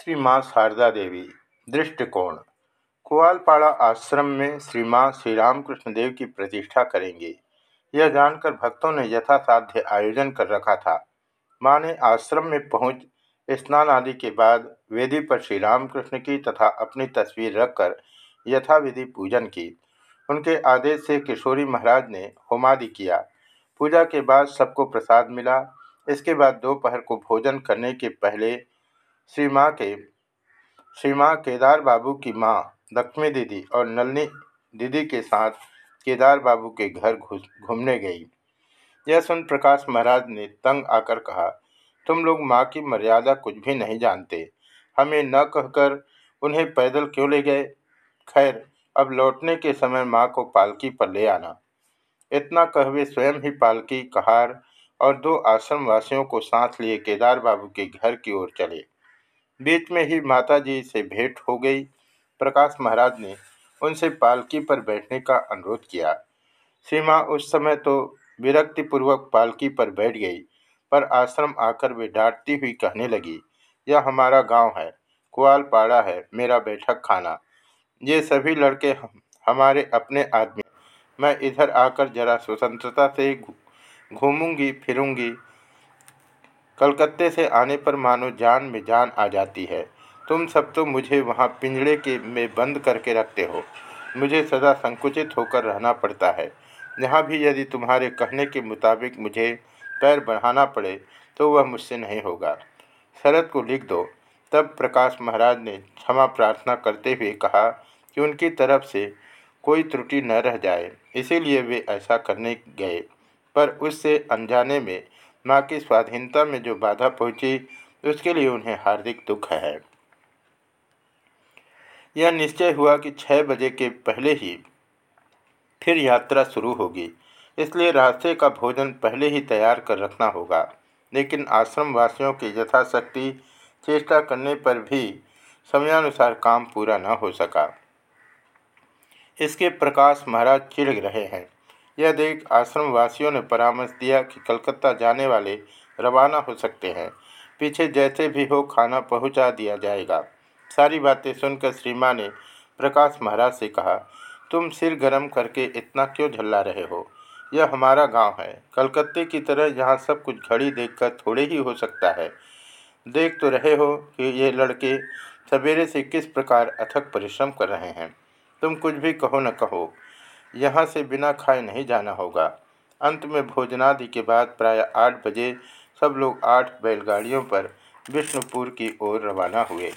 श्री माँ शारदा देवी। दृष्टिकोण। कुआलपाड़ा आश्रम में श्री माँ श्री रामकृष्ण देव की प्रतिष्ठा करेंगे। यह जानकर भक्तों ने यथासाध्य आयोजन कर रखा था। माँ ने आश्रम में पहुँच स्नान आदि के बाद वेदी पर श्री रामकृष्ण की तथा अपनी तस्वीर रखकर यथाविधि पूजन की। उनके आदेश से किशोरी महाराज ने होमादि किया। पूजा के बाद सबको प्रसाद मिला। इसके बाद दोपहर को भोजन करने के पहले श्री माँ के, श्री माँ केदार बाबू की माँ, लक्ष्मी दीदी और नलनी दीदी के साथ केदार बाबू के घर घूमने गई। यह सुन प्रकाश महाराज ने तंग आकर कहा, तुम लोग माँ की मर्यादा कुछ भी नहीं जानते। हमें न कहकर उन्हें पैदल क्यों ले गए? खैर, अब लौटने के समय माँ को पालकी पर ले आना। इतना कह वे स्वयं ही पालकी, कहार और दो आश्रम वासियों को साथ लिए केदार बाबू के घर की ओर चले। बीच में ही माताजी से भेंट हो गई। प्रकाश महाराज ने उनसे पालकी पर बैठने का अनुरोध किया। सीमा उस समय तो विरक्तिपूर्वक पालकी पर बैठ गई पर आश्रम आकर वे डांटती हुई कहने लगी यह हमारा गाँव है कुआलपाड़ा है मेरा बैठक खाना। ये सभी लड़के हम, हमारे अपने आदमी मैं इधर आकर जरा स्वतंत्रता से घूमूँगी फिरूँगी कलकत्ते से आने पर मानो जान में जान आ जाती है। तुम सब तो मुझे वहाँ पिंजड़े के में बंद करके रखते हो। मुझे सदा संकुचित होकर रहना पड़ता है। यहाँ भी यदि तुम्हारे कहने के मुताबिक मुझे पैर बढ़ाना पड़े तो वह मुझसे नहीं होगा। शरद को लिख दो। तब प्रकाश महाराज ने क्षमा प्रार्थना करते हुए कहा कि उनकी तरफ़ से कोई त्रुटि न रह जाए। इसीलिए वे ऐसा करने गए। पर उससे अनजाने में माँ की स्वाधीनता में जो बाधा पहुँची, उसके लिए उन्हें हार्दिक दुख है। यह निश्चय हुआ कि छः बजे के पहले ही फिर यात्रा शुरू होगी, इसलिए रास्ते का भोजन पहले ही तैयार कर रखना होगा। लेकिन आश्रम वासियों की यथाशक्ति चेष्टा करने पर भी समयानुसार काम पूरा न हो सका। इसके प्रकाश महाराज चिढ़ रहे हैं। यह देख आश्रम वासियों ने परामर्श दिया कि कलकत्ता जाने वाले रवाना हो सकते हैं। पीछे जैसे भी हो खाना पहुँचा दिया जाएगा। सारी बातें सुनकर श्री ने प्रकाश महाराज से कहा, तुम सिर गरम करके इतना क्यों झल्ला रहे हो? यह हमारा गाँव है। कलकत्ते की तरह यहाँ सब कुछ घड़ी देखकर थोड़े ही हो सकता है। देख तो रहे हो कि ये लड़के सवेरे से किस प्रकार अथक परिश्रम कर रहे हैं। तुम कुछ भी कहो न कहो। यहाँ से बिना खाए नहीं जाना होगा। अंत में भोजनादि के बाद प्राय आठ बजे सब लोग आठ बैलगाड़ियों पर विष्णुपुर की ओर रवाना हुए।